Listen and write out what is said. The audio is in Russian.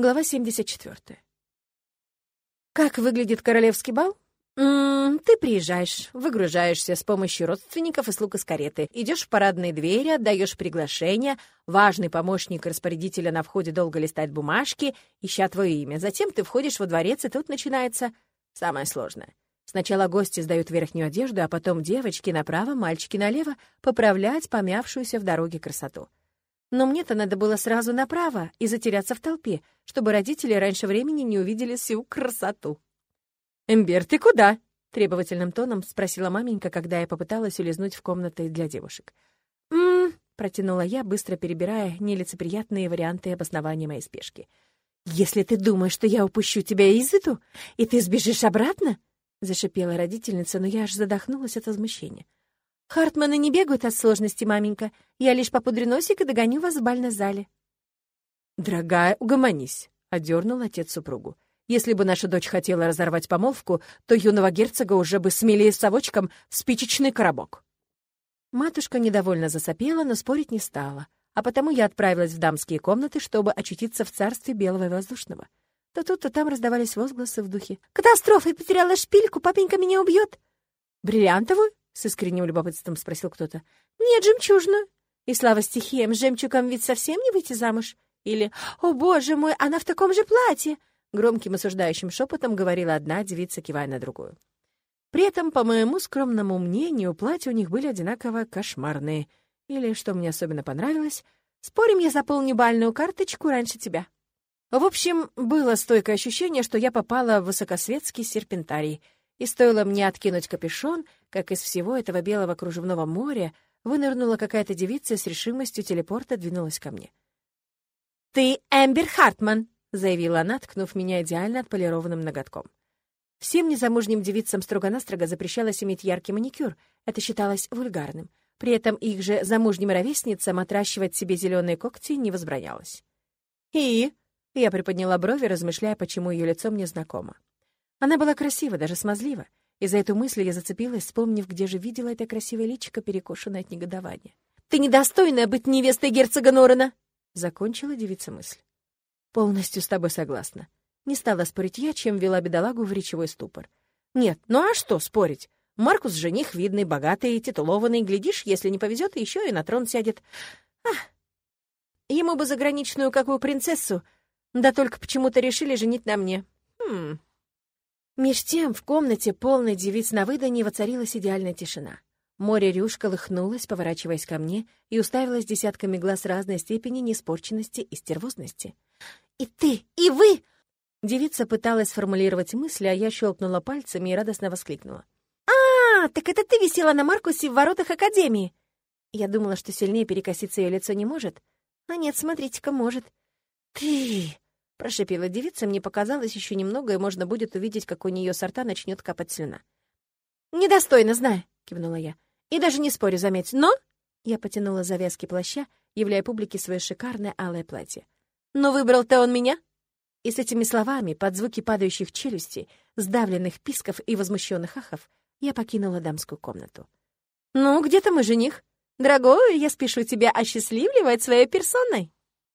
Глава 74. Как выглядит королевский бал? М -м, ты приезжаешь, выгружаешься с помощью родственников и слуг из кареты, идешь в парадные двери, отдаешь приглашение, важный помощник распорядителя на входе долго листает бумажки, ища твое имя. Затем ты входишь во дворец, и тут начинается самое сложное. Сначала гости сдают верхнюю одежду, а потом девочки направо, мальчики налево поправлять помявшуюся в дороге красоту. Но мне-то надо было сразу направо и затеряться в толпе, чтобы родители раньше времени не увидели всю красоту. «Эмбер, ты куда?» — требовательным тоном спросила маменька, когда я попыталась улизнуть в комнаты для девушек. «М-м-м», протянула я, быстро перебирая нелицеприятные варианты обоснования моей спешки. «Если ты думаешь, что я упущу тебя из виду, и ты сбежишь обратно?» — зашипела родительница, но я аж задохнулась от возмущения. «Хартманы не бегают от сложности, маменька. Я лишь попудрю носик и догоню вас в бальной зале». «Дорогая, угомонись», — одернул отец супругу. «Если бы наша дочь хотела разорвать помолвку, то юного герцога уже бы смели совочком в спичечный коробок». Матушка недовольно засопела, но спорить не стала, а потому я отправилась в дамские комнаты, чтобы очутиться в царстве белого и воздушного. То тут, то там раздавались возгласы в духе. «Катастрофа! Я потеряла шпильку! Папенька меня убьет!» «Бриллиантовую?» С искренним любопытством спросил кто-то. «Нет, жемчужную. И слава стихиям, жемчугом ведь совсем не выйти замуж?» Или «О, боже мой, она в таком же платье!» Громким осуждающим шепотом говорила одна девица, кивая на другую. При этом, по моему скромному мнению, платья у них были одинаково кошмарные. Или, что мне особенно понравилось, «Спорим, я заполню бальную карточку раньше тебя». В общем, было стойкое ощущение, что я попала в высокосветский серпентарий — и стоило мне откинуть капюшон, как из всего этого белого кружевного моря вынырнула какая-то девица с решимостью телепорта двинулась ко мне. «Ты Эмбер Хартман!» — заявила она, ткнув меня идеально отполированным ноготком. Всем незамужним девицам строго-настрого запрещалось иметь яркий маникюр, это считалось вульгарным. При этом их же замужним ровесницам отращивать себе зеленые когти не возбранялось. «И?» — я приподняла брови, размышляя, почему ее лицо мне знакомо. Она была красива, даже смазлива. И за эту мысль я зацепилась, вспомнив, где же видела это красивое личико, перекошенное от негодования. «Ты недостойная быть невестой герцога Норрена!» Закончила девица мысль. «Полностью с тобой согласна. Не стала спорить я, чем вела бедолагу в речевой ступор. Нет, ну а что спорить? Маркус — жених видный, богатый, титулованный. Глядишь, если не повезет, еще и на трон сядет. Ах! Ему бы заграничную какую принцессу, да только почему-то решили женить на мне. Хм, Меж тем в комнате, полной девиц на выданье, воцарилась идеальная тишина. Море рюш колыхнулось, поворачиваясь ко мне, и уставилось десятками глаз разной степени неиспорченности и стервозности. «И ты! И вы!» Девица пыталась сформулировать мысли, а я щелкнула пальцами и радостно воскликнула. «А, так это ты висела на Маркусе в воротах Академии!» Я думала, что сильнее перекоситься ее лицо не может. А нет, смотрите-ка, может. «Ты!» Прошипела девица, мне показалось еще немного, и можно будет увидеть, как у нее сорта начнет капать слюна. «Недостойно, знаю», — кивнула я. «И даже не спорю, заметь, но...» Я потянула завязки плаща, являя публике свое шикарное алое платье. «Но выбрал-то он меня?» И с этими словами, под звуки падающих челюстей, сдавленных писков и возмущенных ахов, я покинула дамскую комнату. «Ну, где то мой жених? Дорогой, я спешу тебя осчастливливать своей персоной!»